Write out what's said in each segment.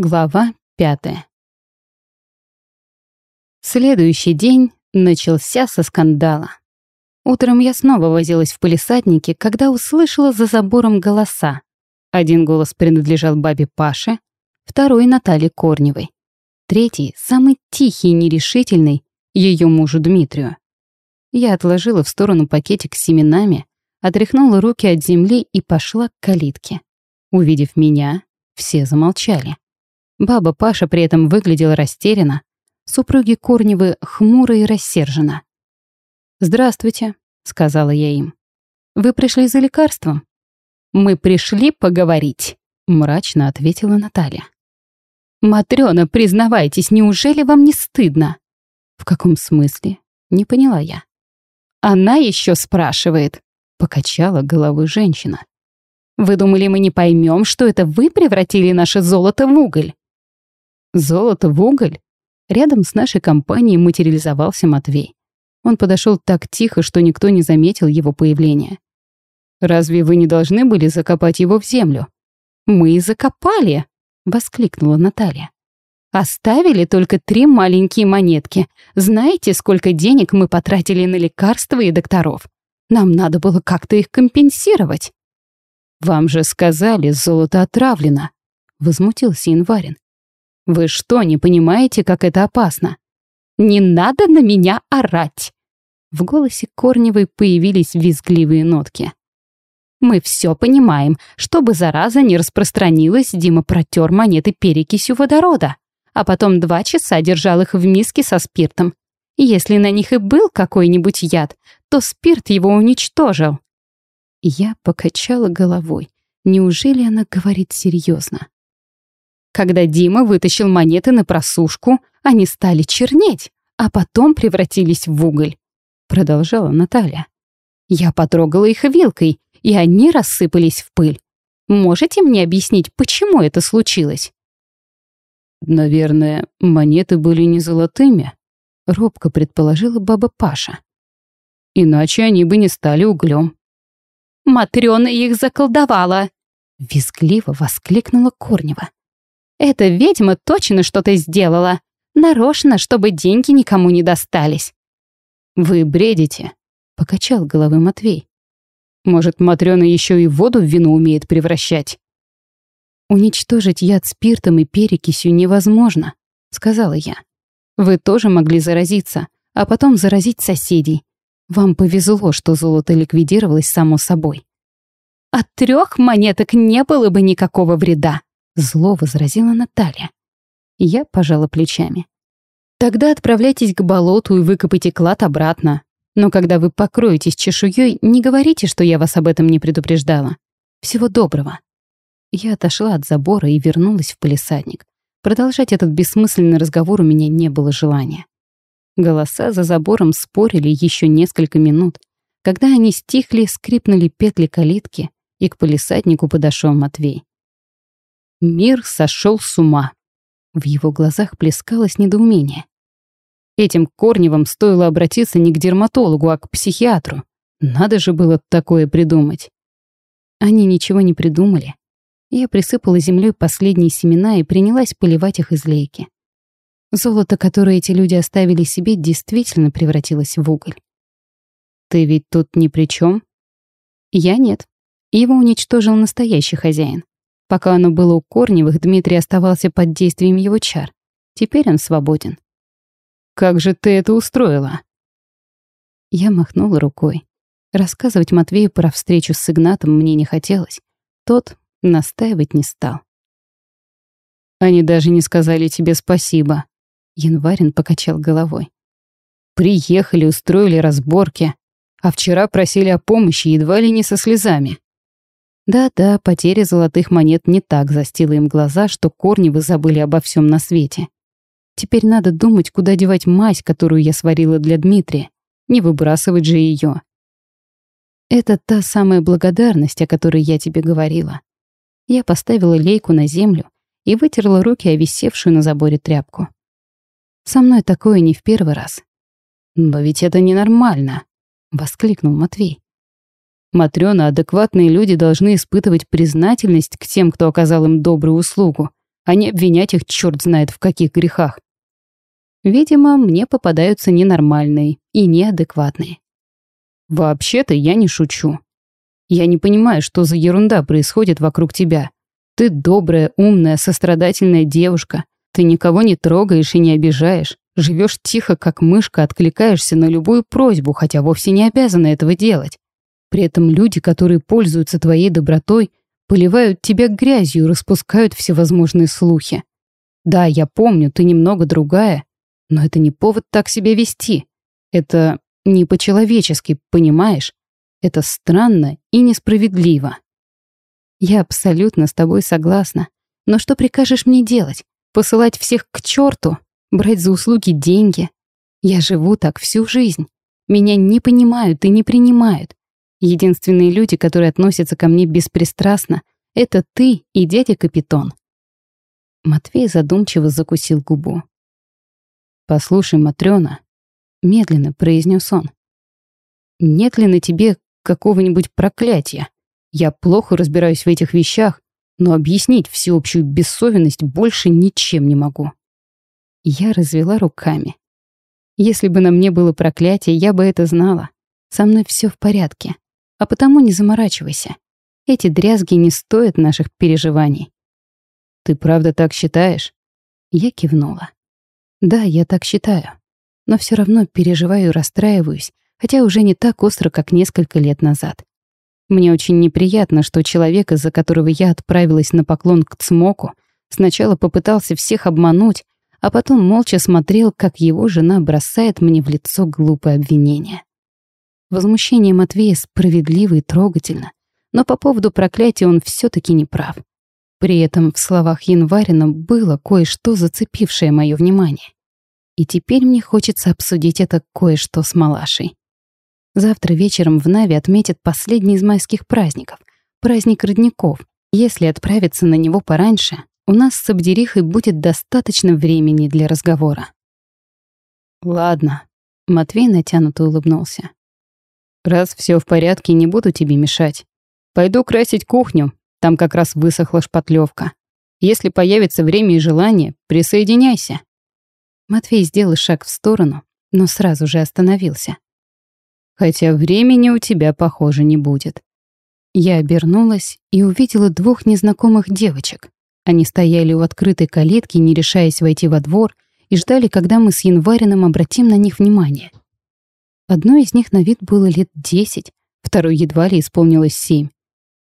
Глава пятая. Следующий день начался со скандала. Утром я снова возилась в полисаднике, когда услышала за забором голоса. Один голос принадлежал бабе Паше, второй — Наталье Корневой. Третий, самый тихий и нерешительный, ее мужу Дмитрию. Я отложила в сторону пакетик с семенами, отряхнула руки от земли и пошла к калитке. Увидев меня, все замолчали. Баба Паша при этом выглядела растерянно. Супруги Корневы хмуро и рассерженно. «Здравствуйте», — сказала я им. «Вы пришли за лекарством?» «Мы пришли поговорить», — мрачно ответила Наталья. «Матрёна, признавайтесь, неужели вам не стыдно?» «В каком смысле?» — не поняла я. «Она еще спрашивает», — покачала головой женщина. «Вы думали, мы не поймем, что это вы превратили наше золото в уголь?» Золото в уголь? Рядом с нашей компанией материализовался Матвей. Он подошел так тихо, что никто не заметил его появления. «Разве вы не должны были закопать его в землю?» «Мы и закопали!» — воскликнула Наталья. «Оставили только три маленькие монетки. Знаете, сколько денег мы потратили на лекарства и докторов? Нам надо было как-то их компенсировать». «Вам же сказали, золото отравлено», — возмутился Инварин. Вы что, не понимаете, как это опасно? Не надо на меня орать!» В голосе Корневой появились визгливые нотки. «Мы все понимаем. Чтобы зараза не распространилась, Дима протер монеты перекисью водорода, а потом два часа держал их в миске со спиртом. Если на них и был какой-нибудь яд, то спирт его уничтожил». Я покачала головой. Неужели она говорит серьезно? Когда Дима вытащил монеты на просушку, они стали чернеть, а потом превратились в уголь. Продолжала Наталья. Я потрогала их вилкой, и они рассыпались в пыль. Можете мне объяснить, почему это случилось? Наверное, монеты были не золотыми, робко предположила баба Паша. Иначе они бы не стали углем. Матрёна их заколдовала, визгливо воскликнула Корнева. Эта ведьма точно что-то сделала. Нарочно, чтобы деньги никому не достались. «Вы бредите», — покачал головой Матвей. «Может, Матрёна еще и воду в вино умеет превращать?» «Уничтожить яд спиртом и перекисью невозможно», — сказала я. «Вы тоже могли заразиться, а потом заразить соседей. Вам повезло, что золото ликвидировалось само собой». «От трех монеток не было бы никакого вреда», Зло возразила Наталья. Я пожала плечами. Тогда отправляйтесь к болоту и выкопайте клад обратно. Но когда вы покроетесь чешуей, не говорите, что я вас об этом не предупреждала. Всего доброго. Я отошла от забора и вернулась в полисадник. Продолжать этот бессмысленный разговор у меня не было желания. Голоса за забором спорили еще несколько минут. Когда они стихли, скрипнули петли калитки, и к полисаднику подошел Матвей. Мир сошел с ума. В его глазах плескалось недоумение. Этим Корневым стоило обратиться не к дерматологу, а к психиатру. Надо же было такое придумать. Они ничего не придумали. Я присыпала землей последние семена и принялась поливать их из лейки. Золото, которое эти люди оставили себе, действительно превратилось в уголь. «Ты ведь тут ни при чем? «Я нет. Его уничтожил настоящий хозяин. Пока оно было у Корневых, Дмитрий оставался под действием его чар. Теперь он свободен. «Как же ты это устроила?» Я махнула рукой. Рассказывать Матвею про встречу с Игнатом мне не хотелось. Тот настаивать не стал. «Они даже не сказали тебе спасибо», — Январин покачал головой. «Приехали, устроили разборки, а вчера просили о помощи едва ли не со слезами. Да-да, потеря золотых монет не так застила им глаза, что Корневы забыли обо всем на свете. Теперь надо думать, куда девать мазь, которую я сварила для Дмитрия. Не выбрасывать же ее. Это та самая благодарность, о которой я тебе говорила. Я поставила лейку на землю и вытерла руки о висевшую на заборе тряпку. Со мной такое не в первый раз. «Но ведь это ненормально», — воскликнул Матвей. Матрёна, адекватные люди должны испытывать признательность к тем, кто оказал им добрую услугу, а не обвинять их черт знает в каких грехах. Видимо, мне попадаются ненормальные и неадекватные. Вообще-то я не шучу. Я не понимаю, что за ерунда происходит вокруг тебя. Ты добрая, умная, сострадательная девушка. Ты никого не трогаешь и не обижаешь. Живешь тихо, как мышка, откликаешься на любую просьбу, хотя вовсе не обязана этого делать. При этом люди, которые пользуются твоей добротой, поливают тебя грязью и распускают всевозможные слухи. Да, я помню, ты немного другая, но это не повод так себя вести. Это не по-человечески, понимаешь? Это странно и несправедливо. Я абсолютно с тобой согласна. Но что прикажешь мне делать? Посылать всех к черту? Брать за услуги деньги? Я живу так всю жизнь. Меня не понимают и не принимают. Единственные люди, которые относятся ко мне беспристрастно, это ты и дядя Капитон. Матвей задумчиво закусил губу. «Послушай, Матрёна», — медленно произнес он, «нет ли на тебе какого-нибудь проклятия? Я плохо разбираюсь в этих вещах, но объяснить всеобщую бессовенность больше ничем не могу». Я развела руками. Если бы на мне было проклятие, я бы это знала. Со мной все в порядке. А потому не заморачивайся. Эти дрязги не стоят наших переживаний. Ты правда так считаешь? Я кивнула. Да, я так считаю. Но все равно переживаю и расстраиваюсь, хотя уже не так остро, как несколько лет назад. Мне очень неприятно, что человек, из-за которого я отправилась на поклон к Цмоку, сначала попытался всех обмануть, а потом молча смотрел, как его жена бросает мне в лицо глупое обвинение. Возмущение Матвея справедливо и трогательно, но по поводу проклятия он все таки не прав. При этом в словах Январина было кое-что, зацепившее мое внимание. И теперь мне хочется обсудить это кое-что с Малашей. Завтра вечером в Нави отметят последний из майских праздников — праздник родников. Если отправиться на него пораньше, у нас с Абдерихой будет достаточно времени для разговора. «Ладно», — Матвей натянуто улыбнулся. «Раз все в порядке, не буду тебе мешать. Пойду красить кухню, там как раз высохла шпатлевка. Если появится время и желание, присоединяйся». Матвей сделал шаг в сторону, но сразу же остановился. «Хотя времени у тебя, похоже, не будет». Я обернулась и увидела двух незнакомых девочек. Они стояли у открытой калитки, не решаясь войти во двор, и ждали, когда мы с Январином обратим на них внимание. Одной из них на вид было лет десять, второй едва ли исполнилось семь.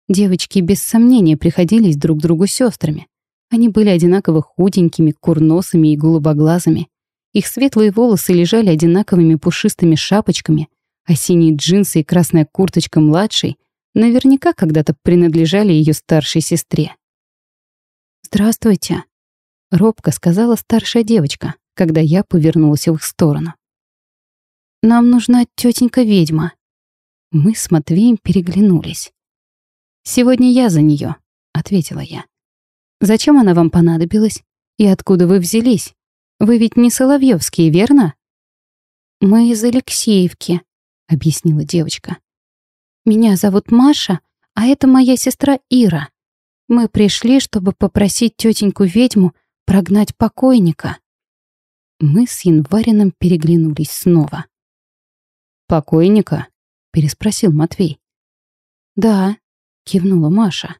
Девочки без сомнения приходились друг другу сестрами. Они были одинаково худенькими, курносыми и голубоглазыми. Их светлые волосы лежали одинаковыми пушистыми шапочками, а синие джинсы и красная курточка младшей наверняка когда-то принадлежали ее старшей сестре. «Здравствуйте», — робко сказала старшая девочка, когда я повернулась в их сторону. «Нам нужна тетенька-ведьма». Мы с Матвеем переглянулись. «Сегодня я за нее», — ответила я. «Зачем она вам понадобилась? И откуда вы взялись? Вы ведь не Соловьевские, верно?» «Мы из Алексеевки», — объяснила девочка. «Меня зовут Маша, а это моя сестра Ира. Мы пришли, чтобы попросить тетеньку-ведьму прогнать покойника». Мы с Январином переглянулись снова. «Покойника?» — переспросил Матвей. «Да», — кивнула Маша.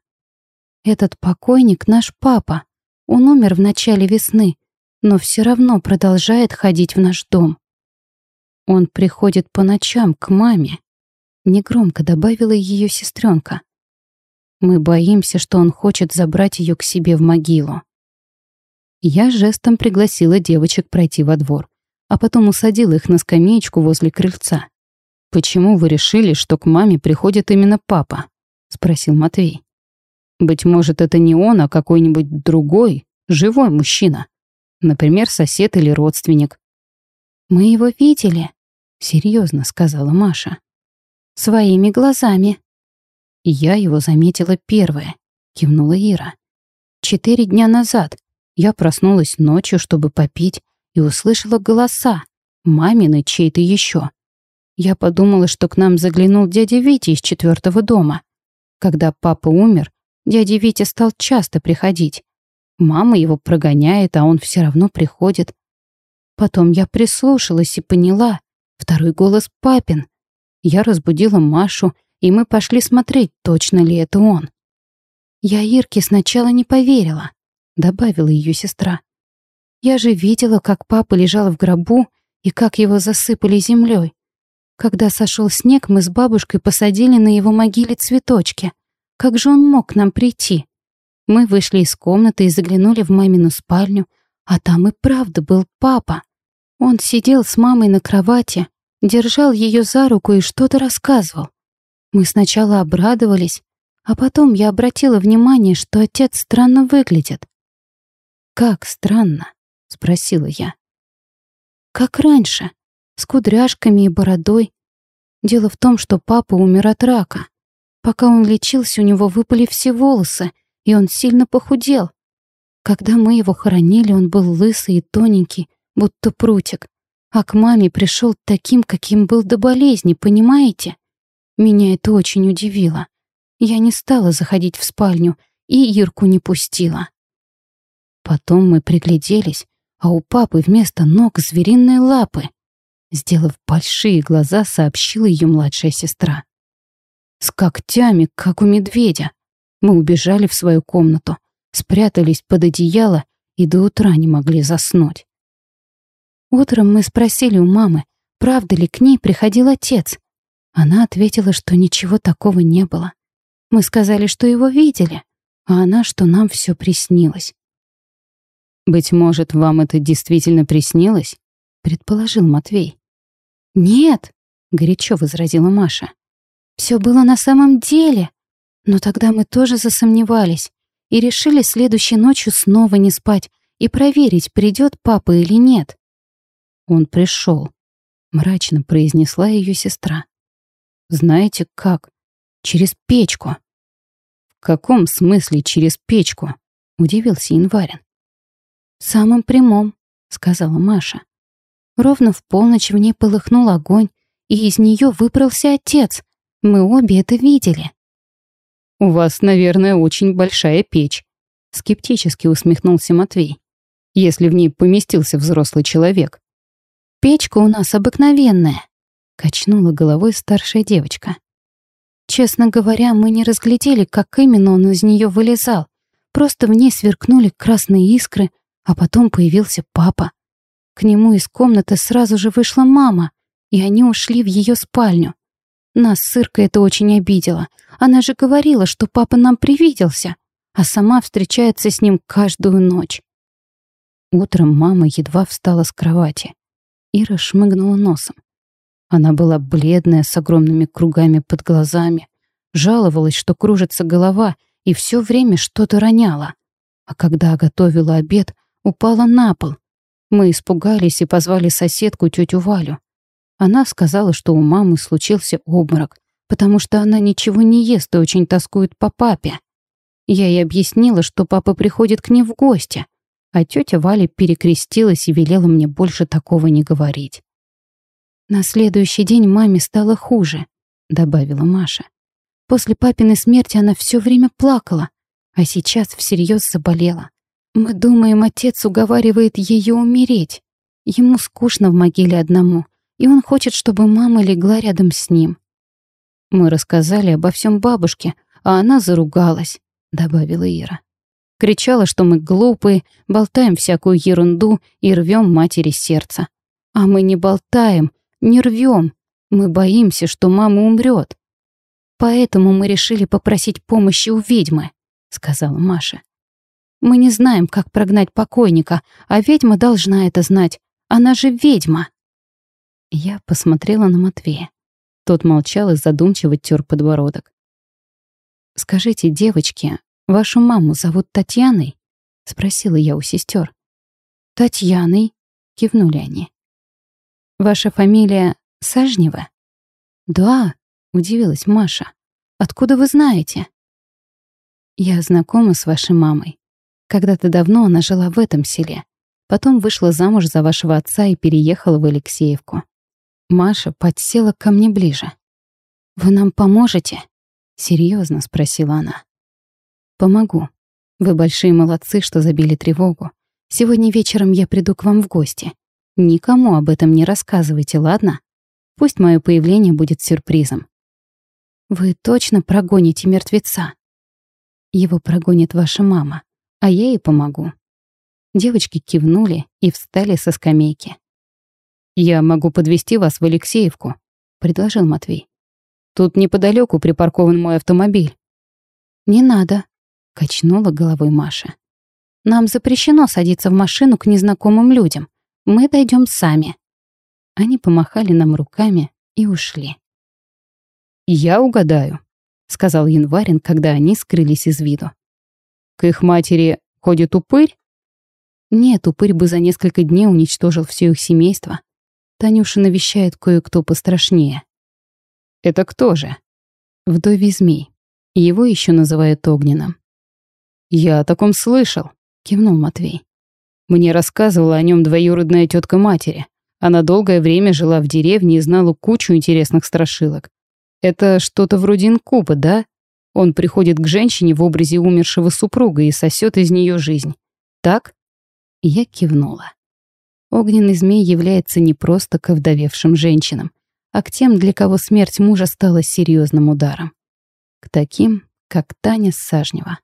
«Этот покойник наш папа. Он умер в начале весны, но все равно продолжает ходить в наш дом. Он приходит по ночам к маме», — негромко добавила ее сестренка. «Мы боимся, что он хочет забрать ее к себе в могилу». Я жестом пригласила девочек пройти во двор, а потом усадила их на скамеечку возле крыльца. «Почему вы решили, что к маме приходит именно папа?» спросил Матвей. Быть может, это не он, а какой-нибудь другой, живой мужчина. Например, сосед или родственник. Мы его видели, серьезно сказала Маша. Своими глазами. я его заметила первая, кивнула Ира. Четыре дня назад я проснулась ночью, чтобы попить, и услышала голоса, мамины чей-то еще. Я подумала, что к нам заглянул дядя Витя из четвертого дома. Когда папа умер, дядя Витя стал часто приходить. Мама его прогоняет, а он все равно приходит. Потом я прислушалась и поняла. Второй голос папин. Я разбудила Машу, и мы пошли смотреть, точно ли это он. Я Ирке сначала не поверила, добавила ее сестра. Я же видела, как папа лежал в гробу и как его засыпали землей. Когда сошел снег, мы с бабушкой посадили на его могиле цветочки. Как же он мог к нам прийти? Мы вышли из комнаты и заглянули в мамину спальню, а там и правда был папа. Он сидел с мамой на кровати, держал ее за руку и что-то рассказывал. Мы сначала обрадовались, а потом я обратила внимание, что отец странно выглядит. «Как странно?» — спросила я. «Как раньше, с кудряшками и бородой. Дело в том, что папа умер от рака. Пока он лечился, у него выпали все волосы, и он сильно похудел. Когда мы его хоронили, он был лысый и тоненький, будто прутик, а к маме пришел таким, каким был до болезни, понимаете? Меня это очень удивило. Я не стала заходить в спальню и Ирку не пустила. Потом мы пригляделись, а у папы вместо ног звериные лапы. Сделав большие глаза, сообщила ее младшая сестра. С когтями, как у медведя. Мы убежали в свою комнату, спрятались под одеяло и до утра не могли заснуть. Утром мы спросили у мамы, правда ли к ней приходил отец. Она ответила, что ничего такого не было. Мы сказали, что его видели, а она, что нам все приснилось. «Быть может, вам это действительно приснилось?» — предположил Матвей. «Нет», — горячо возразила Маша. «Все было на самом деле. Но тогда мы тоже засомневались и решили следующей ночью снова не спать и проверить, придет папа или нет. Он пришел, мрачно произнесла ее сестра. Знаете как? Через печку. В каком смысле через печку? Удивился Январин. В самом прямом, сказала Маша. Ровно в полночь в ней полыхнул огонь, и из нее выбрался отец. Мы обе это видели. «У вас, наверное, очень большая печь», — скептически усмехнулся Матвей. «Если в ней поместился взрослый человек». «Печка у нас обыкновенная», — качнула головой старшая девочка. Честно говоря, мы не разглядели, как именно он из нее вылезал. Просто в ней сверкнули красные искры, а потом появился папа. К нему из комнаты сразу же вышла мама, и они ушли в ее спальню. Нас Сырка это очень обидела. Она же говорила, что папа нам привиделся, а сама встречается с ним каждую ночь. Утром мама едва встала с кровати. Ира шмыгнула носом. Она была бледная, с огромными кругами под глазами, жаловалась, что кружится голова и все время что-то роняла. А когда готовила обед, упала на пол. Мы испугались и позвали соседку, тетю Валю. Она сказала, что у мамы случился обморок, потому что она ничего не ест и очень тоскует по папе. Я ей объяснила, что папа приходит к ней в гости, а тетя Валя перекрестилась и велела мне больше такого не говорить. «На следующий день маме стало хуже», — добавила Маша. «После папиной смерти она все время плакала, а сейчас всерьез заболела. Мы думаем, отец уговаривает ее умереть. Ему скучно в могиле одному, и он хочет, чтобы мама легла рядом с ним». «Мы рассказали обо всем бабушке, а она заругалась», — добавила Ира. Кричала, что мы глупые, болтаем всякую ерунду и рвем матери сердце. А мы не болтаем, не рвем. Мы боимся, что мама умрет. Поэтому мы решили попросить помощи у ведьмы, сказала Маша. Мы не знаем, как прогнать покойника, а ведьма должна это знать. Она же ведьма. Я посмотрела на Матвея. Тот молчал и задумчиво тер подбородок. «Скажите, девочки, «Вашу маму зовут Татьяной?» — спросила я у сестер. «Татьяной?» — кивнули они. «Ваша фамилия Сажнева?» «Да», — удивилась Маша. «Откуда вы знаете?» «Я знакома с вашей мамой. Когда-то давно она жила в этом селе. Потом вышла замуж за вашего отца и переехала в Алексеевку. Маша подсела ко мне ближе. «Вы нам поможете?» — серьезно спросила она. «Помогу», Вы большие молодцы, что забили тревогу. Сегодня вечером я приду к вам в гости. Никому об этом не рассказывайте, ладно? Пусть мое появление будет сюрпризом. Вы точно прогоните мертвеца? Его прогонит ваша мама, а я ей помогу. Девочки кивнули и встали со скамейки. «Я могу подвести вас в Алексеевку», — предложил Матвей. «Тут неподалеку припаркован мой автомобиль». «Не надо», — качнула головой Маша. «Нам запрещено садиться в машину к незнакомым людям. Мы дойдем сами». Они помахали нам руками и ушли. «Я угадаю», — сказал Январин, когда они скрылись из виду. «К их матери ходит упырь?» Нет, упырь бы за несколько дней уничтожил все их семейство. Танюша навещает кое-кто пострашнее. Это кто же? Вдовий змей. Его еще называют огненным. Я о таком слышал, кивнул Матвей. Мне рассказывала о нем двоюродная тетка матери. Она долгое время жила в деревне и знала кучу интересных страшилок. Это что-то вроде инкуба, да? Он приходит к женщине в образе умершего супруга и сосет из нее жизнь. Так? Я кивнула. Огненный змей является не просто к овдовевшим женщинам, а к тем, для кого смерть мужа стала серьезным ударом. К таким, как Таня Сажнева.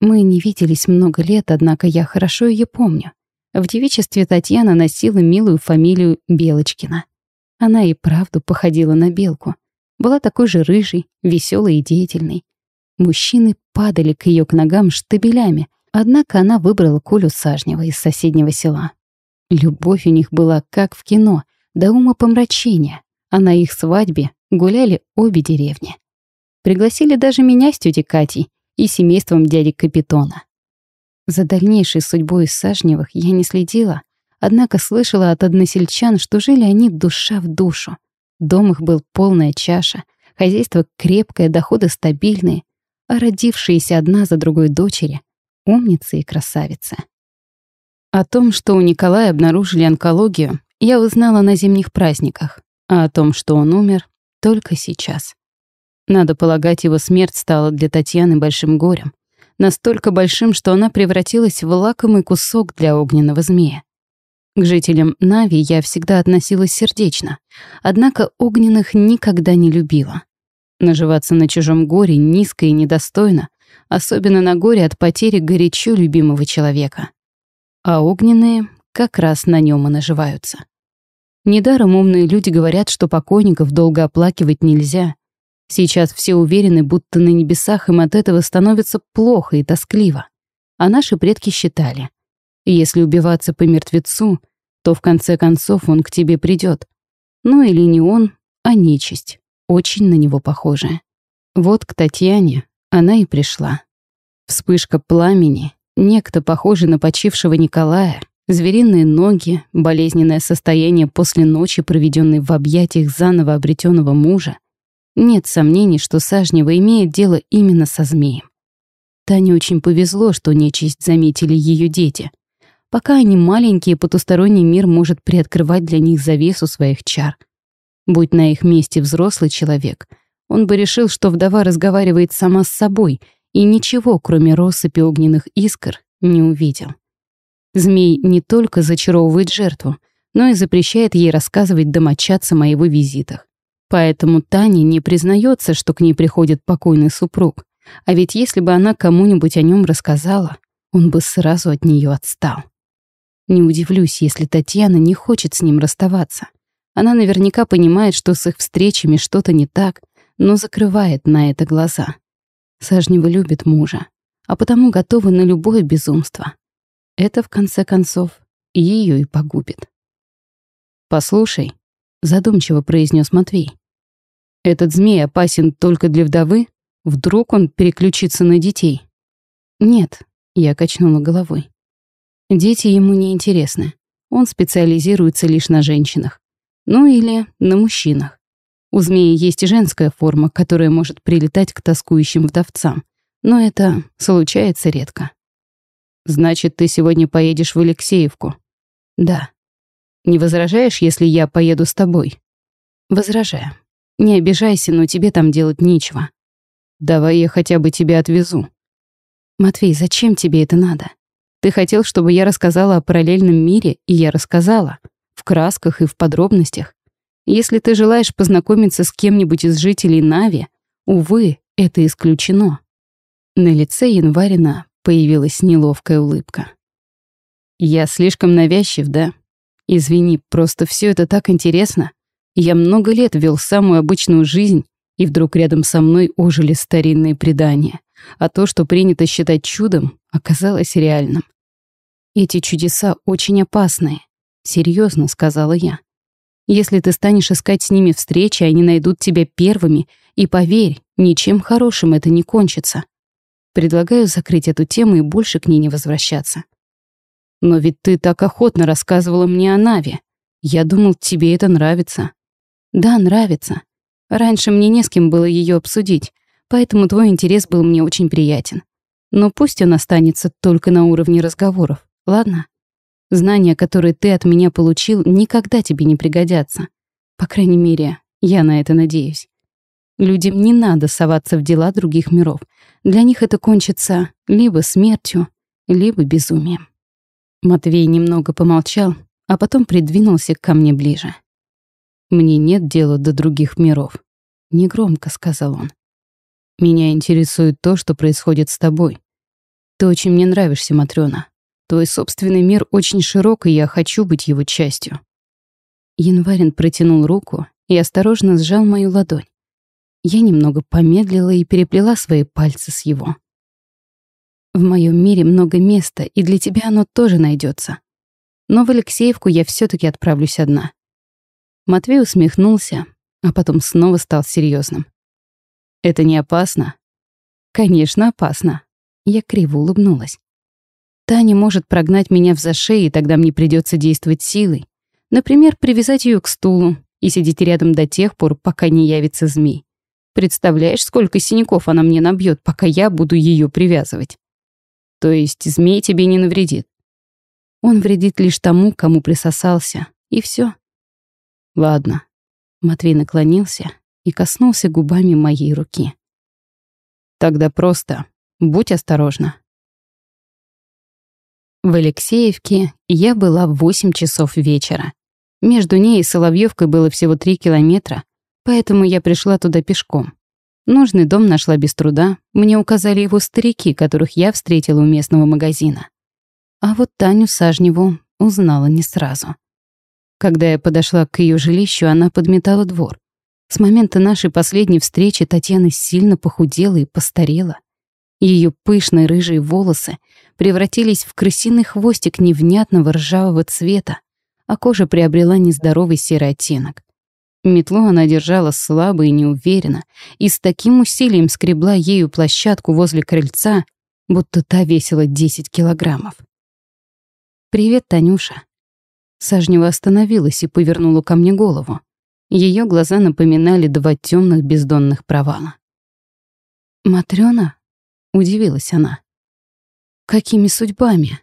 Мы не виделись много лет, однако я хорошо ее помню. В девичестве Татьяна носила милую фамилию Белочкина. Она и правду походила на белку. Была такой же рыжей, веселой и деятельной. Мужчины падали к ее к ногам штабелями, Однако она выбрала Колю Сажнева из соседнего села. Любовь у них была как в кино, до ума помрачения, а на их свадьбе гуляли обе деревни. Пригласили даже меня с тетей Катей и семейством дяди Капитона. За дальнейшей судьбой Сажневых я не следила, однако слышала от односельчан, что жили они душа в душу. Дом их был полная чаша, хозяйство крепкое, доходы стабильные, а родившиеся одна за другой дочери умница и красавица. О том, что у Николая обнаружили онкологию, я узнала на зимних праздниках, а о том, что он умер, только сейчас. Надо полагать, его смерть стала для Татьяны большим горем. Настолько большим, что она превратилась в лакомый кусок для огненного змея. К жителям Нави я всегда относилась сердечно, однако огненных никогда не любила. Наживаться на чужом горе низко и недостойно, особенно на горе от потери горячо любимого человека. А огненные как раз на нем и наживаются. Недаром умные люди говорят, что покойников долго оплакивать нельзя. Сейчас все уверены, будто на небесах им от этого становится плохо и тоскливо. А наши предки считали, если убиваться по мертвецу, то в конце концов он к тебе придет. Ну или не он, а нечисть, очень на него похожая. Вот к Татьяне она и пришла. Вспышка пламени, некто похожий на почившего Николая, звериные ноги, болезненное состояние после ночи, проведенной в объятиях заново обретенного мужа. Нет сомнений, что Сажнева имеет дело именно со змеем. Тане очень повезло, что нечисть заметили ее дети. Пока они маленькие, потусторонний мир может приоткрывать для них завесу своих чар. Будь на их месте взрослый человек — он бы решил, что вдова разговаривает сама с собой и ничего, кроме россыпи огненных искр, не увидел. Змей не только зачаровывает жертву, но и запрещает ей рассказывать домочадцам о его визитах. Поэтому Таня не признается, что к ней приходит покойный супруг. А ведь если бы она кому-нибудь о нем рассказала, он бы сразу от нее отстал. Не удивлюсь, если Татьяна не хочет с ним расставаться. Она наверняка понимает, что с их встречами что-то не так, но закрывает на это глаза. Сажнева любит мужа, а потому готова на любое безумство. Это, в конце концов, ее и погубит. «Послушай», — задумчиво произнес Матвей, «этот змей опасен только для вдовы? Вдруг он переключится на детей?» «Нет», — я качнула головой. «Дети ему не интересны. Он специализируется лишь на женщинах. Ну или на мужчинах. У змеи есть женская форма, которая может прилетать к тоскующим вдовцам. Но это случается редко. «Значит, ты сегодня поедешь в Алексеевку?» «Да». «Не возражаешь, если я поеду с тобой?» «Возражаю. Не обижайся, но тебе там делать нечего». «Давай я хотя бы тебя отвезу». «Матвей, зачем тебе это надо? Ты хотел, чтобы я рассказала о параллельном мире, и я рассказала. В красках и в подробностях. Если ты желаешь познакомиться с кем-нибудь из жителей Нави, увы, это исключено». На лице Январина появилась неловкая улыбка. «Я слишком навязчив, да? Извини, просто все это так интересно. Я много лет вел самую обычную жизнь, и вдруг рядом со мной ожили старинные предания, а то, что принято считать чудом, оказалось реальным. Эти чудеса очень опасные, серьезно сказала я. Если ты станешь искать с ними встречи, они найдут тебя первыми, и поверь, ничем хорошим это не кончится. Предлагаю закрыть эту тему и больше к ней не возвращаться. Но ведь ты так охотно рассказывала мне о Наве. Я думал, тебе это нравится. Да, нравится. Раньше мне не с кем было ее обсудить, поэтому твой интерес был мне очень приятен. Но пусть он останется только на уровне разговоров, ладно? Знания, которые ты от меня получил, никогда тебе не пригодятся. По крайней мере, я на это надеюсь. Людям не надо соваться в дела других миров. Для них это кончится либо смертью, либо безумием. Матвей немного помолчал, а потом придвинулся ко мне ближе. «Мне нет дела до других миров», — негромко сказал он. «Меня интересует то, что происходит с тобой. Ты очень мне нравишься, Матрёна. Твой собственный мир очень широк, и я хочу быть его частью». Январин протянул руку и осторожно сжал мою ладонь. Я немного помедлила и переплела свои пальцы с его. «В моем мире много места, и для тебя оно тоже найдется. Но в Алексеевку я все таки отправлюсь одна. Матвей усмехнулся, а потом снова стал серьезным. «Это не опасно?» «Конечно, опасно». Я криво улыбнулась. Таня может прогнать меня в зашей, и тогда мне придется действовать силой. Например, привязать ее к стулу и сидеть рядом до тех пор, пока не явится змей. Представляешь, сколько синяков она мне набьет, пока я буду ее привязывать? То есть змей тебе не навредит? Он вредит лишь тому, кому присосался, и все. Ладно. Матвей наклонился и коснулся губами моей руки. Тогда просто будь осторожна. В Алексеевке я была в 8 часов вечера. Между ней и Соловьевкой было всего 3 километра, поэтому я пришла туда пешком. Нужный дом нашла без труда, мне указали его старики, которых я встретила у местного магазина. А вот Таню Сажневу узнала не сразу. Когда я подошла к ее жилищу, она подметала двор. С момента нашей последней встречи Татьяна сильно похудела и постарела. Ее пышные рыжие волосы превратились в крысиный хвостик невнятного ржавого цвета, а кожа приобрела нездоровый серый оттенок. Метлу она держала слабо и неуверенно, и с таким усилием скребла ею площадку возле крыльца, будто та весила 10 килограммов. «Привет, Танюша», Сажнева остановилась и повернула ко мне голову. Ее глаза напоминали два темных бездонных провала. «Матрёна?» — удивилась она. «Какими судьбами?»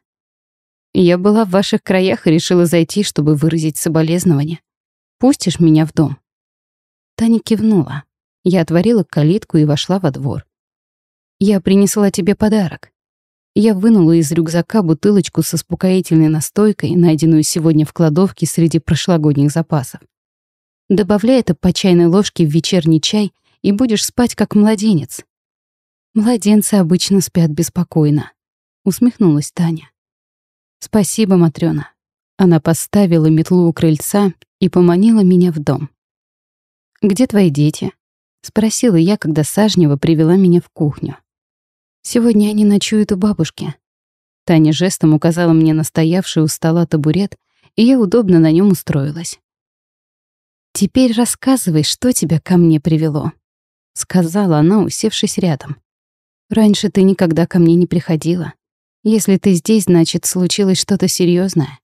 «Я была в ваших краях и решила зайти, чтобы выразить соболезнование. Пустишь меня в дом?» Таня кивнула. Я отворила калитку и вошла во двор. «Я принесла тебе подарок. Я вынула из рюкзака бутылочку со успокоительной настойкой, найденную сегодня в кладовке среди прошлогодних запасов. Добавляй это по чайной ложке в вечерний чай, и будешь спать как младенец. Младенцы обычно спят беспокойно, усмехнулась Таня. Спасибо, Матрёна. Она поставила метлу у крыльца и поманила меня в дом. «Где твои дети?» — спросила я, когда Сажнева привела меня в кухню. Сегодня они ночуют у бабушки. Таня жестом указала мне на стоявший у стола табурет, и я удобно на нем устроилась. «Теперь рассказывай, что тебя ко мне привело», — сказала она, усевшись рядом. «Раньше ты никогда ко мне не приходила. Если ты здесь, значит, случилось что-то серьезное.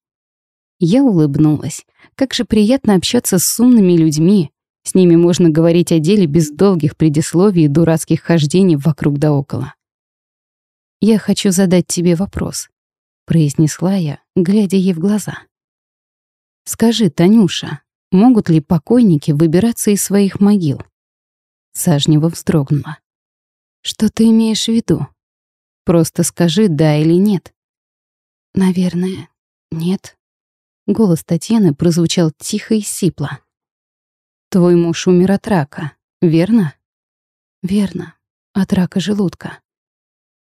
Я улыбнулась. Как же приятно общаться с умными людьми. С ними можно говорить о деле без долгих предисловий и дурацких хождений вокруг да около. «Я хочу задать тебе вопрос», — произнесла я, глядя ей в глаза. «Скажи, Танюша, могут ли покойники выбираться из своих могил?» Сажнева вздрогнула. «Что ты имеешь в виду?» Просто скажи «да» или «нет». «Наверное, нет». Голос Татьяны прозвучал тихо и сипло. «Твой муж умер от рака, верно?» «Верно, от рака желудка».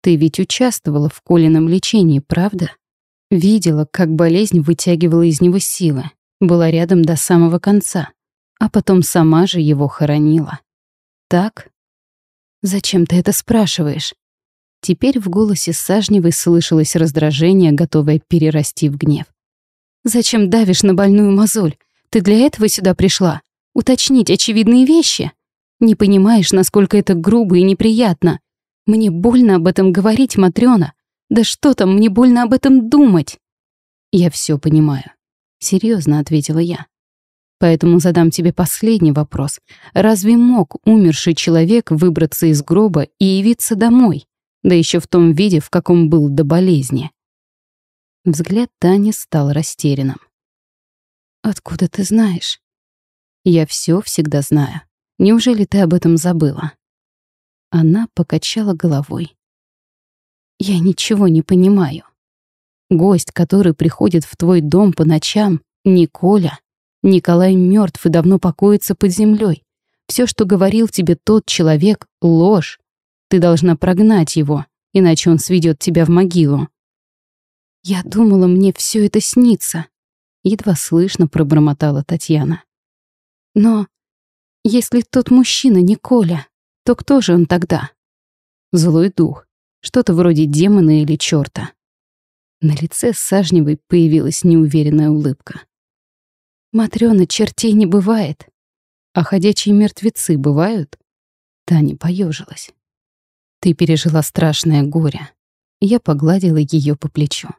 «Ты ведь участвовала в Колином лечении, правда?» Видела, как болезнь вытягивала из него силы, была рядом до самого конца, а потом сама же его хоронила. Так? Зачем ты это спрашиваешь? Теперь в голосе Сажневой слышалось раздражение, готовое перерасти в гнев. «Зачем давишь на больную мозоль? Ты для этого сюда пришла? Уточнить очевидные вещи? Не понимаешь, насколько это грубо и неприятно. Мне больно об этом говорить, Матрёна. Да что там, мне больно об этом думать. Я все понимаю. Серьезно ответила я. Поэтому задам тебе последний вопрос. Разве мог умерший человек выбраться из гроба и явиться домой? Да еще в том виде, в каком был до болезни. Взгляд Тани стал растерянным. «Откуда ты знаешь?» «Я все всегда знаю. Неужели ты об этом забыла?» Она покачала головой. Я ничего не понимаю. Гость, который приходит в твой дом по ночам, не Коля. Николай мертв и давно покоится под землей. Все, что говорил тебе тот человек, — ложь. Ты должна прогнать его, иначе он сведет тебя в могилу. Я думала, мне все это снится. Едва слышно пробормотала Татьяна. Но если тот мужчина не Коля, то кто же он тогда? Злой дух. Что-то вроде демона или чёрта. На лице Сажневой появилась неуверенная улыбка. «Матрёна, чертей не бывает. А ходячие мертвецы бывают?» Таня поежилась. «Ты пережила страшное горе». Я погладила её по плечу.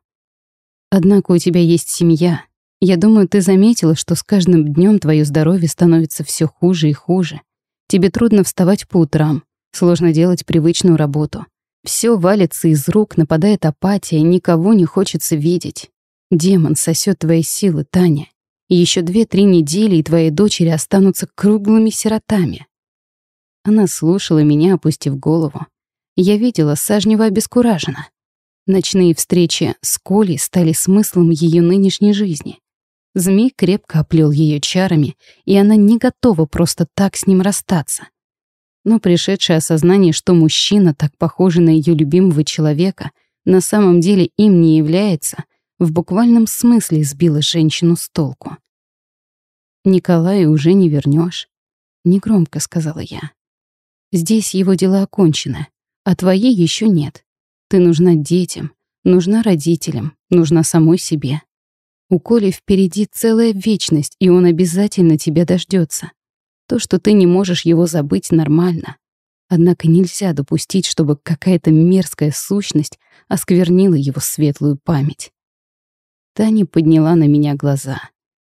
«Однако у тебя есть семья. Я думаю, ты заметила, что с каждым днём твоё здоровье становится всё хуже и хуже. Тебе трудно вставать по утрам, сложно делать привычную работу. Все валится из рук, нападает апатия, никого не хочется видеть. Демон сосет твои силы, Таня. Еще две-три недели, и твои дочери останутся круглыми сиротами. Она слушала меня, опустив голову. Я видела, Сажнева обескуражена. Ночные встречи с Колей стали смыслом ее нынешней жизни. Змей крепко оплел ее чарами, и она не готова просто так с ним расстаться но пришедшее осознание, что мужчина, так похожий на ее любимого человека, на самом деле им не является, в буквальном смысле сбило женщину с толку. «Николая уже не вернешь, негромко сказала я. «Здесь его дела окончены, а твоей еще нет. Ты нужна детям, нужна родителям, нужна самой себе. У Коли впереди целая вечность, и он обязательно тебя дождется. То, что ты не можешь его забыть, нормально. Однако нельзя допустить, чтобы какая-то мерзкая сущность осквернила его светлую память. Таня подняла на меня глаза.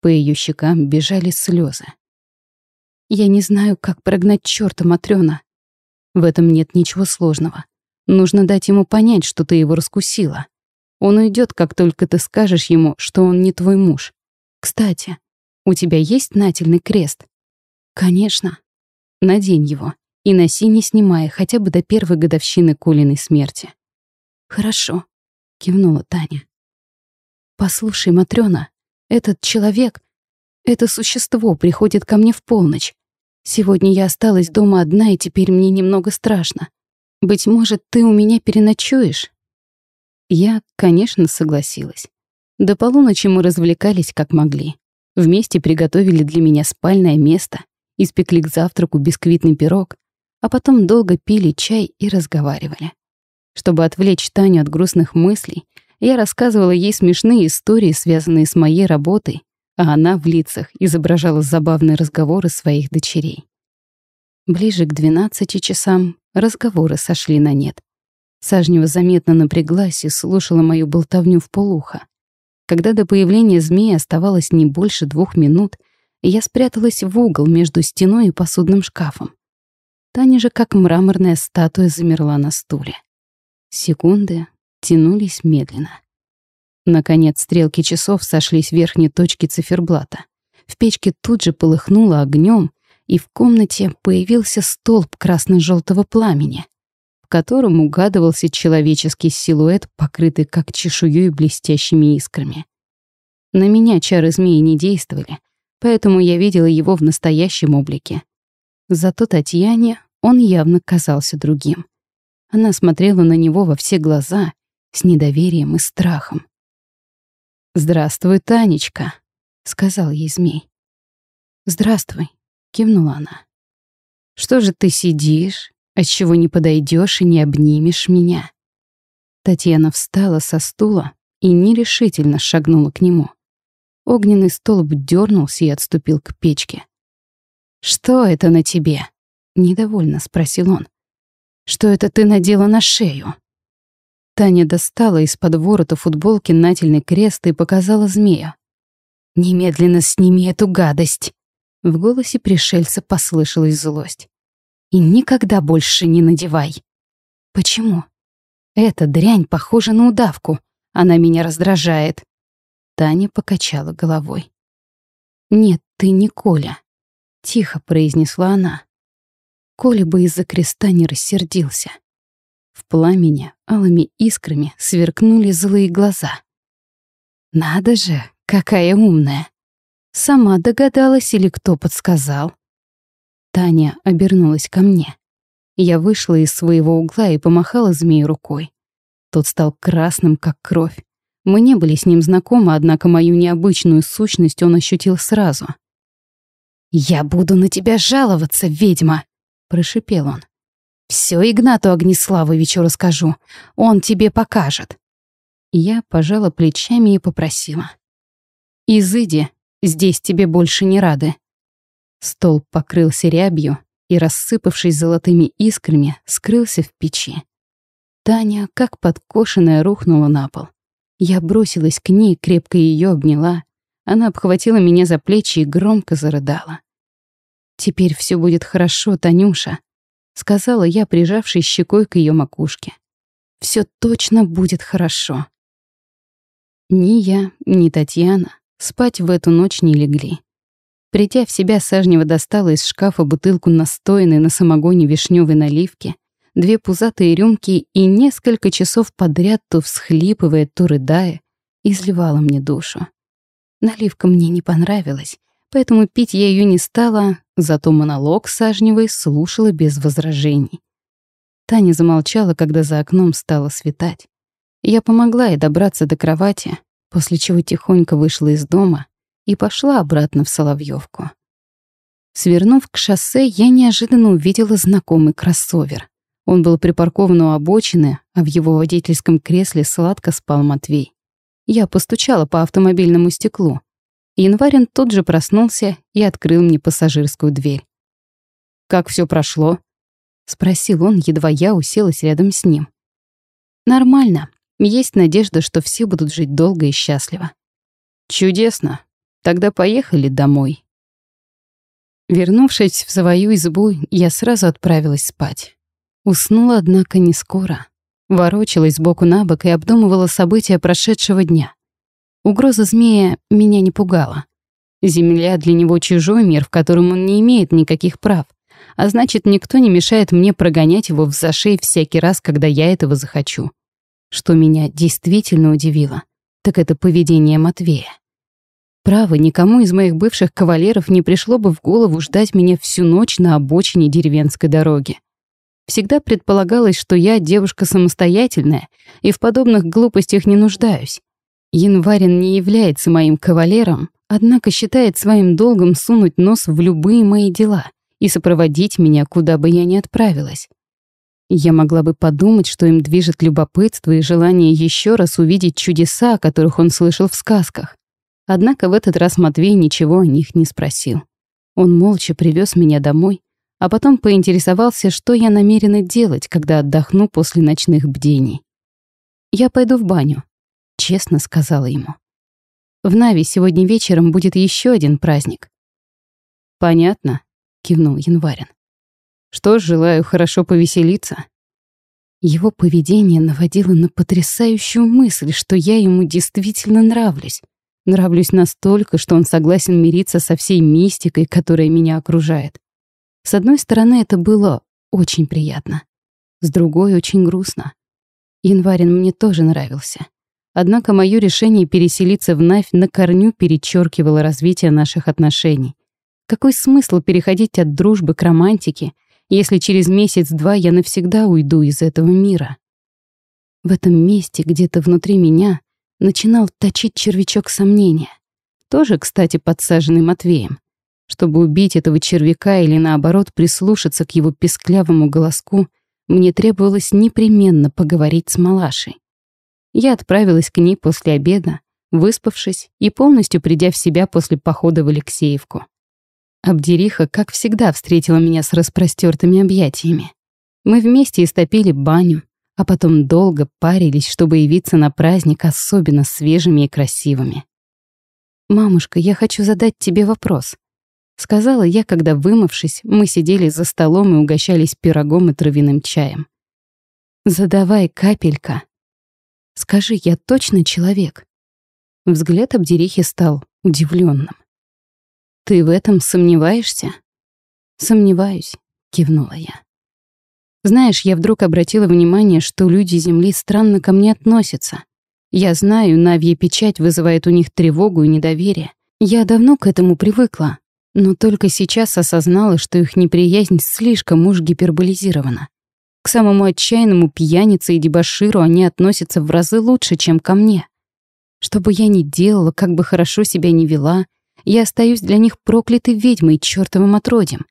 По ее щекам бежали слезы. «Я не знаю, как прогнать чёрта, Матрёна. В этом нет ничего сложного. Нужно дать ему понять, что ты его раскусила. Он уйдет, как только ты скажешь ему, что он не твой муж. Кстати, у тебя есть нательный крест?» «Конечно. Надень его и носи, не снимая, хотя бы до первой годовщины Колиной смерти». «Хорошо», — кивнула Таня. «Послушай, Матрёна, этот человек, это существо приходит ко мне в полночь. Сегодня я осталась дома одна, и теперь мне немного страшно. Быть может, ты у меня переночуешь?» Я, конечно, согласилась. До полуночи мы развлекались как могли. Вместе приготовили для меня спальное место, испекли к завтраку бисквитный пирог, а потом долго пили чай и разговаривали. Чтобы отвлечь Таню от грустных мыслей, я рассказывала ей смешные истории, связанные с моей работой, а она в лицах изображала забавные разговоры своих дочерей. Ближе к 12 часам разговоры сошли на нет. Сажнева заметно напряглась и слушала мою болтовню в полухо. Когда до появления змеи оставалось не больше двух минут, я спряталась в угол между стеной и посудным шкафом. Таня же, как мраморная статуя, замерла на стуле. Секунды тянулись медленно. Наконец, стрелки часов сошлись в верхней точке циферблата. В печке тут же полыхнуло огнем, и в комнате появился столб красно желтого пламени. В котором угадывался человеческий силуэт, покрытый как чешуей блестящими искрами. На меня чары змеи не действовали, поэтому я видела его в настоящем облике. Зато Татьяне он явно казался другим. Она смотрела на него во все глаза с недоверием и страхом. «Здравствуй, Танечка», — сказал ей змей. «Здравствуй», — кивнула она. «Что же ты сидишь? Отчего не подойдешь и не обнимешь меня?» Татьяна встала со стула и нерешительно шагнула к нему. Огненный столб дернулся и отступил к печке. «Что это на тебе?» — недовольно спросил он. «Что это ты надела на шею?» Таня достала из-под ворота футболки нательный крест и показала змея. «Немедленно сними эту гадость!» В голосе пришельца послышалась злость. «И никогда больше не надевай!» «Почему?» «Эта дрянь похожа на удавку. Она меня раздражает». Таня покачала головой. «Нет, ты не Коля», — тихо произнесла она. Коля бы из-за креста не рассердился. В пламени алыми искрами сверкнули злые глаза. «Надо же, какая умная!» Сама догадалась или кто подсказал? Таня обернулась ко мне. Я вышла из своего угла и помахала змею рукой. Тот стал красным, как кровь. Мы не были с ним знакомы, однако мою необычную сущность он ощутил сразу. «Я буду на тебя жаловаться, ведьма!» — прошипел он. «Всё Игнату Огнеславовичу расскажу. Он тебе покажет». Я пожала плечами и попросила. «Изыди, Здесь тебе больше не рады». Столб покрылся рябью и, рассыпавшись золотыми искрами, скрылся в печи. Таня, как подкошенная, рухнула на пол. Я бросилась к ней, крепко ее обняла. Она обхватила меня за плечи и громко зарыдала. «Теперь все будет хорошо, Танюша», — сказала я, прижавшись щекой к ее макушке. Все точно будет хорошо». Ни я, ни Татьяна Спать в эту ночь не легли. Придя в себя, Сажнева достала из шкафа бутылку настоянной на самогоне вишневой наливки, две пузатые рюмки и несколько часов подряд, то всхлипывая, то рыдая, изливала мне душу. Наливка мне не понравилась, поэтому пить я ее не стала, зато монолог Сажневой слушала без возражений. Таня замолчала, когда за окном стало светать. Я помогла ей добраться до кровати, после чего тихонько вышла из дома и пошла обратно в Соловьёвку. Свернув к шоссе, я неожиданно увидела знакомый кроссовер. Он был припаркован у обочины, а в его водительском кресле сладко спал Матвей. Я постучала по автомобильному стеклу. Январин тут же проснулся и открыл мне пассажирскую дверь. «Как все прошло?» — спросил он, едва я уселась рядом с ним. «Нормально. Есть надежда, что все будут жить долго и счастливо. Чудесно. Тогда поехали домой. Вернувшись в свою избу, я сразу отправилась спать. Уснула, однако, не скоро. Ворочалась сбоку на бок и обдумывала события прошедшего дня. Угроза змея меня не пугала. Земля для него чужой мир, в котором он не имеет никаких прав, а значит, никто не мешает мне прогонять его в зашей всякий раз, когда я этого захочу. Что меня действительно удивило, так это поведение Матвея. Право, никому из моих бывших кавалеров не пришло бы в голову ждать меня всю ночь на обочине деревенской дороги. Всегда предполагалось, что я девушка самостоятельная и в подобных глупостях не нуждаюсь. Январин не является моим кавалером, однако считает своим долгом сунуть нос в любые мои дела и сопроводить меня, куда бы я ни отправилась. Я могла бы подумать, что им движет любопытство и желание еще раз увидеть чудеса, о которых он слышал в сказках. Однако в этот раз Матвей ничего о них не спросил. Он молча привез меня домой, а потом поинтересовался, что я намерена делать, когда отдохну после ночных бдений. «Я пойду в баню», — честно сказала ему. «В Нави сегодня вечером будет еще один праздник». «Понятно», — кивнул Январин. Что ж, желаю хорошо повеселиться. Его поведение наводило на потрясающую мысль, что я ему действительно нравлюсь. Нравлюсь настолько, что он согласен мириться со всей мистикой, которая меня окружает. С одной стороны, это было очень приятно. с другой очень грустно. Январин мне тоже нравился. Однако мое решение переселиться в Навь на корню перечеркивало развитие наших отношений. Какой смысл переходить от дружбы к романтике, если через месяц-два я навсегда уйду из этого мира? В этом месте, где-то внутри меня, начинал точить червячок сомнения. Тоже, кстати, подсаженный Матвеем. Чтобы убить этого червяка или, наоборот, прислушаться к его песклявому голоску, мне требовалось непременно поговорить с Малашей. Я отправилась к ней после обеда, выспавшись и полностью придя в себя после похода в Алексеевку. Абдериха, как всегда, встретила меня с распростертыми объятиями. Мы вместе истопили баню, а потом долго парились, чтобы явиться на праздник особенно свежими и красивыми. «Мамушка, я хочу задать тебе вопрос», — сказала я, когда, вымывшись, мы сидели за столом и угощались пирогом и травяным чаем. «Задавай, капелька. Скажи, я точно человек?» Взгляд Абдерихи стал удивленным. «Ты в этом сомневаешься?» «Сомневаюсь», — кивнула я. Знаешь, я вдруг обратила внимание, что люди Земли странно ко мне относятся. Я знаю, Навья печать вызывает у них тревогу и недоверие. Я давно к этому привыкла, но только сейчас осознала, что их неприязнь слишком уж гиперболизирована. К самому отчаянному пьянице и дебоширу они относятся в разы лучше, чем ко мне. Что бы я ни делала, как бы хорошо себя ни вела, я остаюсь для них проклятой ведьмой и чёртовым отродьем.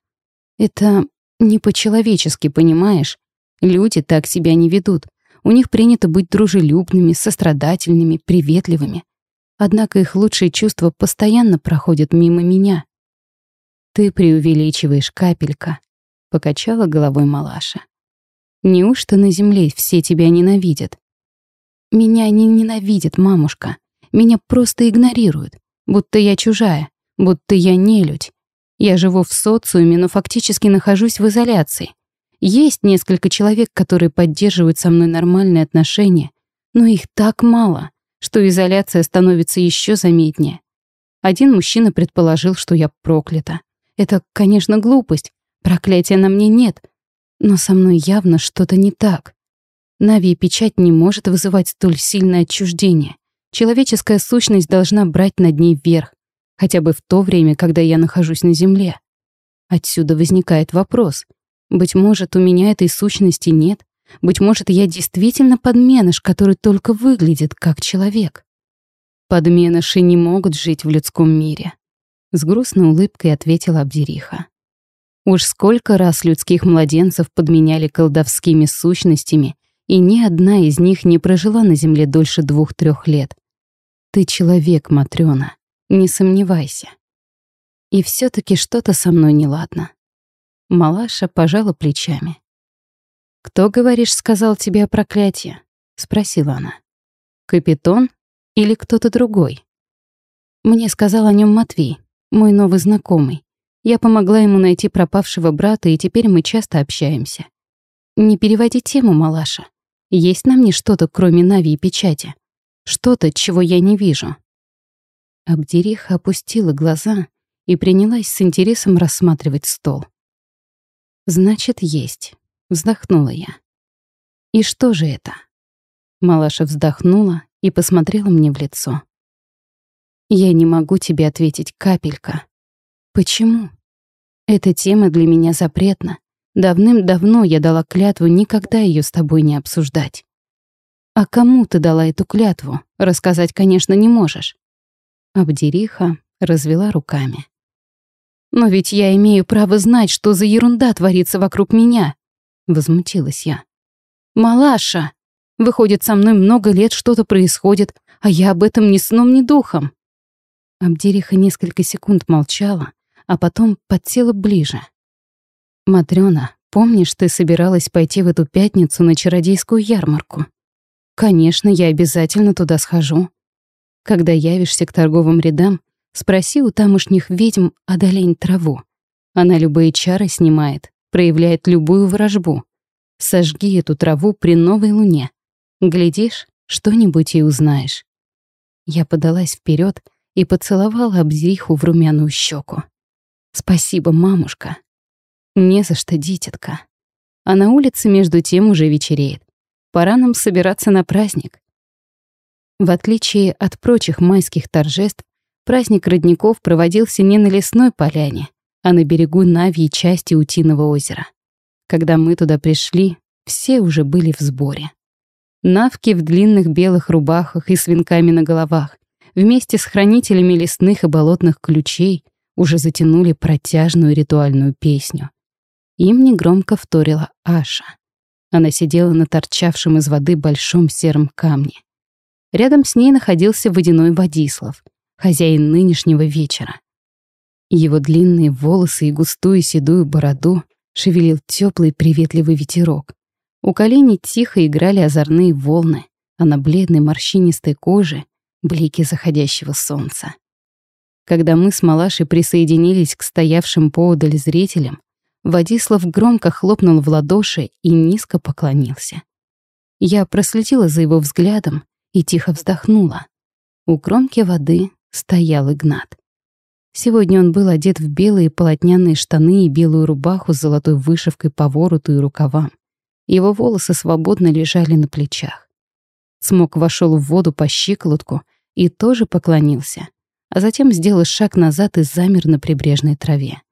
Это не по-человечески, понимаешь? Люди так себя не ведут. У них принято быть дружелюбными, сострадательными, приветливыми. Однако их лучшие чувства постоянно проходят мимо меня. «Ты преувеличиваешь, капелька», — покачала головой малаша. «Неужто на земле все тебя ненавидят?» «Меня не ненавидят, мамушка. Меня просто игнорируют, будто я чужая, будто я нелюдь. Я живу в социуме, но фактически нахожусь в изоляции. Есть несколько человек, которые поддерживают со мной нормальные отношения, но их так мало, что изоляция становится еще заметнее. Один мужчина предположил, что я проклята. Это, конечно, глупость, проклятия на мне нет, но со мной явно что-то не так. Нави печать не может вызывать столь сильное отчуждение. Человеческая сущность должна брать над ней верх хотя бы в то время, когда я нахожусь на Земле. Отсюда возникает вопрос. Быть может, у меня этой сущности нет? Быть может, я действительно подменыш, который только выглядит как человек? Подменыши не могут жить в людском мире. С грустной улыбкой ответила Абдериха. Уж сколько раз людских младенцев подменяли колдовскими сущностями, и ни одна из них не прожила на земле дольше двух-трех лет. Ты человек, Матрёна. Не сомневайся. И все таки что-то со мной неладно. Малаша пожала плечами. «Кто, говоришь, сказал тебе о проклятии?» — спросила она. «Капитон или кто-то другой?» Мне сказал о нем Матвей, мой новый знакомый. Я помогла ему найти пропавшего брата, и теперь мы часто общаемся. Не переводи тему, малаша. Есть на мне что-то, кроме Нави и печати. Что-то, чего я не вижу. Абдериха опустила глаза и принялась с интересом рассматривать стол. «Значит, есть», — вздохнула я. «И что же это?» Малаша вздохнула и посмотрела мне в лицо. «Я не могу тебе ответить, капелька. Почему? Эта тема для меня запретна. Давным-давно я дала клятву никогда ее с тобой не обсуждать. А кому ты дала эту клятву, рассказать, конечно, не можешь. Абдериха развела руками. «Но ведь я имею право знать, что за ерунда творится вокруг меня», — возмутилась я. «Малаша! Выходит, со мной много лет что-то происходит, а я об этом ни сном, ни духом». Абдериха несколько секунд молчала, а потом подсела ближе. «Матрёна, помнишь, ты собиралась пойти в эту пятницу на чародейскую ярмарку? Конечно, я обязательно туда схожу. Когда явишься к торговым рядам, спроси у тамошних ведьм одолень траву. Она любые чары снимает, проявляет любую вражбу. Сожги эту траву при новой луне. Глядишь, что-нибудь и узнаешь. Я подалась вперед и поцеловала Абзриху в румяную щеку. «Спасибо, мамушка». «Не за что, дитятка». А на улице между тем уже вечереет. Пора нам собираться на праздник. В отличие от прочих майских торжеств, праздник родников проводился не на лесной поляне, а на берегу Навьей части Утиного озера. Когда мы туда пришли, все уже были в сборе. Навки в длинных белых рубахах и с венками на головах, вместе с хранителями лесных и болотных ключей, уже затянули протяжную ритуальную песню. Им негромко вторила Аша. Она сидела на торчавшем из воды большом сером камне. Рядом с ней находился водяной Вадислав, хозяин нынешнего вечера. Его длинные волосы и густую седую бороду шевелил теплый приветливый ветерок. У коленей тихо играли озорные волны, а на бледной морщинистой коже — блики заходящего солнца. Когда мы с Малашей присоединились к стоявшим поодаль зрителям, Вадислав громко хлопнул в ладоши и низко поклонился. Я проследила за его взглядом и тихо вздохнула. У кромки воды стоял Игнат. Сегодня он был одет в белые полотняные штаны и белую рубаху с золотой вышивкой по вороту и рукавам. Его волосы свободно лежали на плечах. Смок вошел в воду по щиколотку и тоже поклонился, а затем сделал шаг назад и замер на прибрежной траве.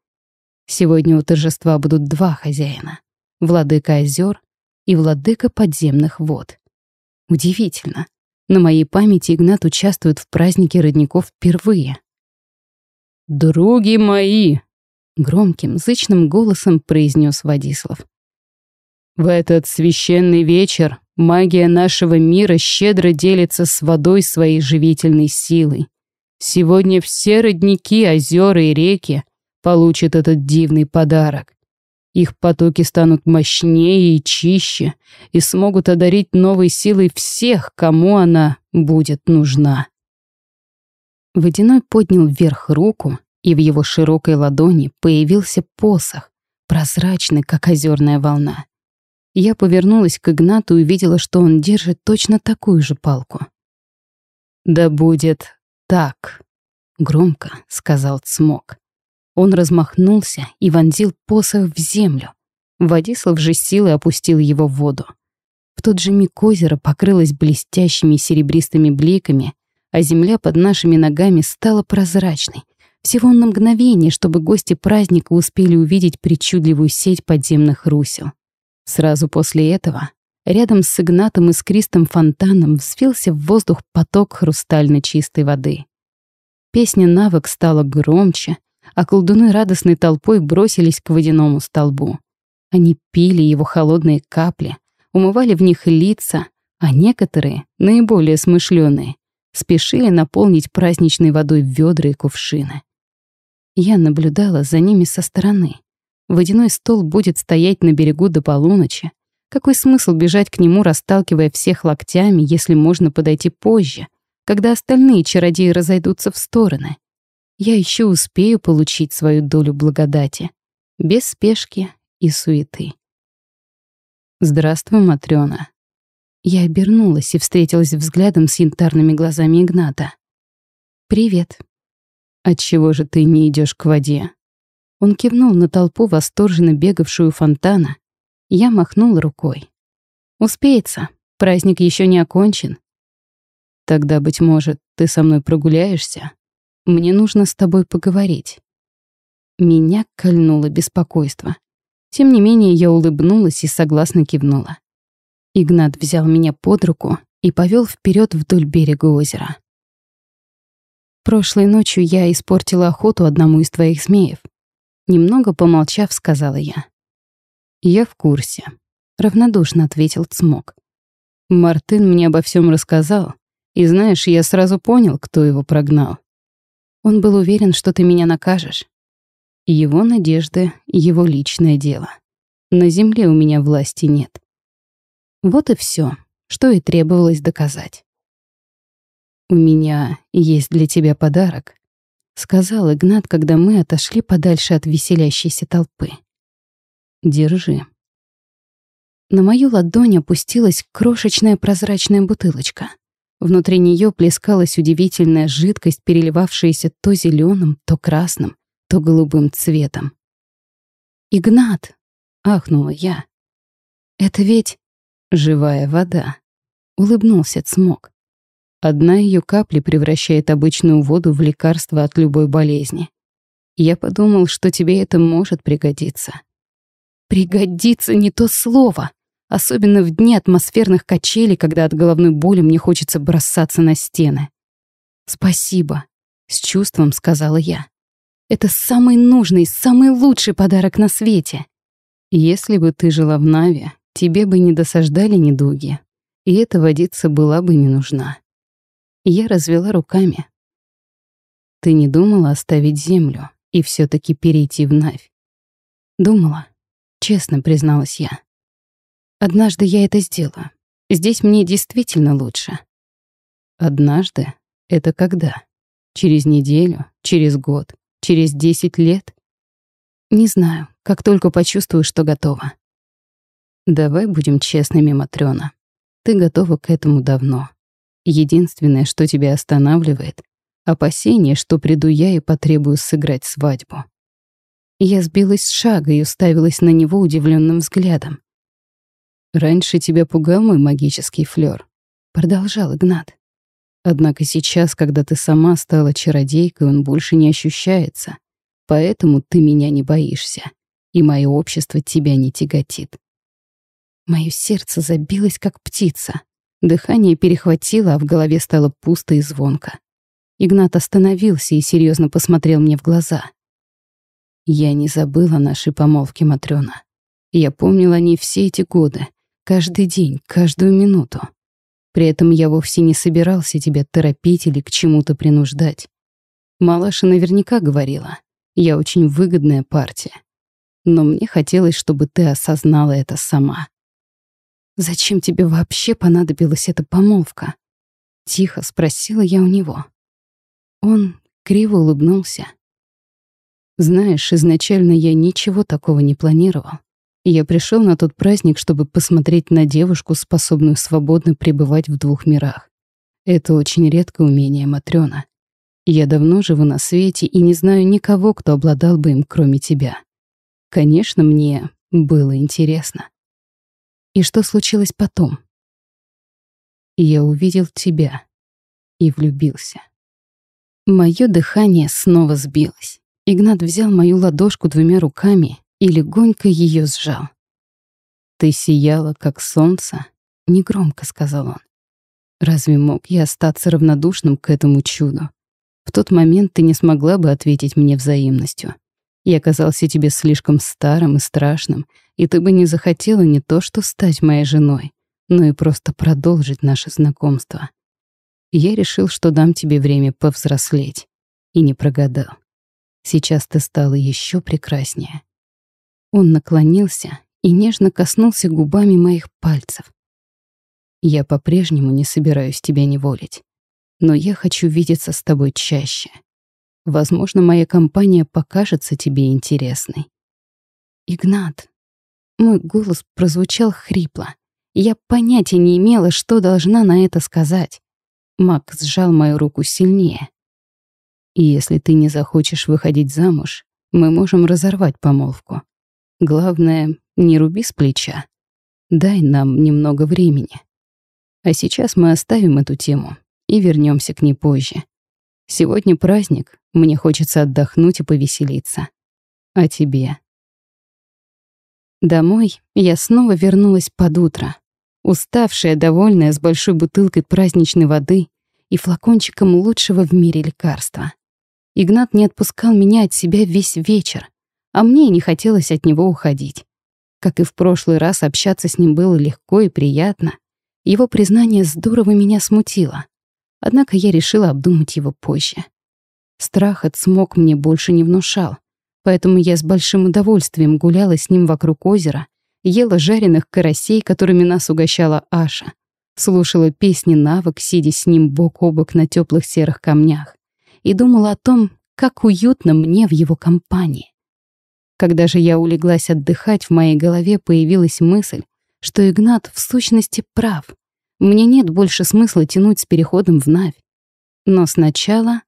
Сегодня у торжества будут два хозяина — владыка озер и владыка подземных вод. Удивительно. На моей памяти Игнат участвует в празднике родников впервые. «Други мои!» — громким, зычным голосом произнес Вадислав. «В этот священный вечер магия нашего мира щедро делится с водой своей живительной силой. Сегодня все родники, озера и реки получат этот дивный подарок. Их потоки станут мощнее и чище и смогут одарить новой силой всех, кому она будет нужна. Водяной поднял вверх руку, и в его широкой ладони появился посох, прозрачный, как озерная волна. Я повернулась к Игнату и увидела, что он держит точно такую же палку. «Да будет так», — громко сказал Цмок. Он размахнулся и вонзил посох в землю. Вадислав же силой опустил его в воду. В тот же миг озеро покрылось блестящими серебристыми бликами, а земля под нашими ногами стала прозрачной. Всего на мгновение, чтобы гости праздника успели увидеть причудливую сеть подземных русел. Сразу после этого рядом с Игнатом искристым фонтаном взвился в воздух поток хрустально чистой воды. Песня навык стала громче, а колдуны радостной толпой бросились к водяному столбу. Они пили его холодные капли, умывали в них лица, а некоторые, наиболее смышленые, спешили наполнить праздничной водой ведра и кувшины. Я наблюдала за ними со стороны. Водяной стол будет стоять на берегу до полуночи. Какой смысл бежать к нему, расталкивая всех локтями, если можно подойти позже, когда остальные чародеи разойдутся в стороны? Я еще успею получить свою долю благодати, без спешки и суеты. «Здравствуй, Матрёна». Я обернулась и встретилась взглядом с янтарными глазами Игната. «Привет». «Отчего же ты не идешь к воде?» Он кивнул на толпу, восторженно бегавшую фонтана. Я махнул рукой. «Успеется. Праздник еще не окончен». «Тогда, быть может, ты со мной прогуляешься?» Мне нужно с тобой поговорить». Меня кольнуло беспокойство. Тем не менее, я улыбнулась и согласно кивнула. Игнат взял меня под руку и повел вперед вдоль берега озера. «Прошлой ночью я испортила охоту одному из твоих змеев», Немного помолчав, сказала я. «Я в курсе», — равнодушно ответил Цмок. «Мартын мне обо всем рассказал, и знаешь, я сразу понял, кто его прогнал. Он был уверен, что ты меня накажешь. Его надежды — его личное дело. На земле у меня власти нет. Вот и все, что и требовалось доказать. «У меня есть для тебя подарок», — сказал Игнат, когда мы отошли подальше от веселящейся толпы. «Держи». На мою ладонь опустилась крошечная прозрачная бутылочка — Внутри нее плескалась удивительная жидкость, переливавшаяся то зеленым, то красным, то голубым цветом. «Игнат!» — ахнула я. Это ведь живая вода. Улыбнулся Цмок. Одна ее капля превращает обычную воду в лекарство от любой болезни. Я подумал, что тебе это может пригодиться. Пригодится не то слово. Особенно в дни атмосферных качелей, когда от головной боли мне хочется бросаться на стены. «Спасибо», — с чувством сказала я. «Это самый нужный, самый лучший подарок на свете». «Если бы ты жила в Наве, тебе бы не досаждали недуги, и эта водица была бы не нужна». Я развела руками. «Ты не думала оставить землю и все таки перейти в Навь?» «Думала», — честно призналась я. Однажды я это сделаю. Здесь мне действительно лучше. Однажды? Это когда? Через неделю? Через год? Через десять лет? Не знаю, как только почувствую, что готова. Давай будем честными, Матрёна. Ты готова к этому давно. Единственное, что тебя останавливает — опасение, что приду я и потребую сыграть свадьбу. Я сбилась с шага и уставилась на него удивленным взглядом. «Раньше тебя пугал мой магический флёр», — продолжал Игнат. «Однако сейчас, когда ты сама стала чародейкой, он больше не ощущается. Поэтому ты меня не боишься, и мое общество тебя не тяготит». Мое сердце забилось, как птица. Дыхание перехватило, а в голове стало пусто и звонко. Игнат остановился и серьезно посмотрел мне в глаза. «Я не забыла нашей помолвки, Матрёна. Я помнил о ней все эти годы, Каждый день, каждую минуту. При этом я вовсе не собирался тебя торопить или к чему-то принуждать. Малаша наверняка говорила, я очень выгодная партия. Но мне хотелось, чтобы ты осознала это сама. «Зачем тебе вообще понадобилась эта помолвка?» Тихо спросила я у него. Он криво улыбнулся. «Знаешь, изначально я ничего такого не планировал. Я пришел на тот праздник, чтобы посмотреть на девушку, способную свободно пребывать в двух мирах. Это очень редкое умение Матрёна. Я давно живу на свете и не знаю никого, кто обладал бы им, кроме тебя. Конечно, мне было интересно. И что случилось потом? Я увидел тебя и влюбился. Моё дыхание снова сбилось. Игнат взял мою ладошку двумя руками и легонько ее сжал. «Ты сияла, как солнце», — негромко сказал он. «Разве мог я остаться равнодушным к этому чуду? В тот момент ты не смогла бы ответить мне взаимностью. Я оказался тебе слишком старым и страшным, и ты бы не захотела не то что стать моей женой, но и просто продолжить наше знакомство. Я решил, что дам тебе время повзрослеть, и не прогадал. Сейчас ты стала еще прекраснее. Он наклонился и нежно коснулся губами моих пальцев. «Я по-прежнему не собираюсь тебя неволить, но я хочу видеться с тобой чаще. Возможно, моя компания покажется тебе интересной». «Игнат», мой голос прозвучал хрипло. Я понятия не имела, что должна на это сказать. Макс сжал мою руку сильнее. Если ты не захочешь выходить замуж, мы можем разорвать помолвку. Главное, не руби с плеча. Дай нам немного времени. А сейчас мы оставим эту тему и вернемся к ней позже. Сегодня праздник, мне хочется отдохнуть и повеселиться. А тебе? Домой я снова вернулась под утро, уставшая, довольная, с большой бутылкой праздничной воды и флакончиком лучшего в мире лекарства. Игнат не отпускал меня от себя весь вечер, а мне не хотелось от него уходить. Как и в прошлый раз, общаться с ним было легко и приятно. Его признание здорово меня смутило. Однако я решила обдумать его позже. Страх от смог мне больше не внушал, поэтому я с большим удовольствием гуляла с ним вокруг озера, ела жареных карасей, которыми нас угощала Аша, слушала песни навык, сидя с ним бок о бок на теплых серых камнях, и думала о том, как уютно мне в его компании. Когда же я улеглась отдыхать, в моей голове появилась мысль, что Игнат в сущности прав. Мне нет больше смысла тянуть с переходом в Навь. Но сначала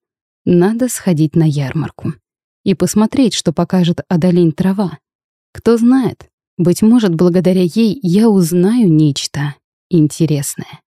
надо сходить на ярмарку и посмотреть, что покажет Адалень трава. Кто знает, Быть может, благодаря ей я узнаю нечто интересное.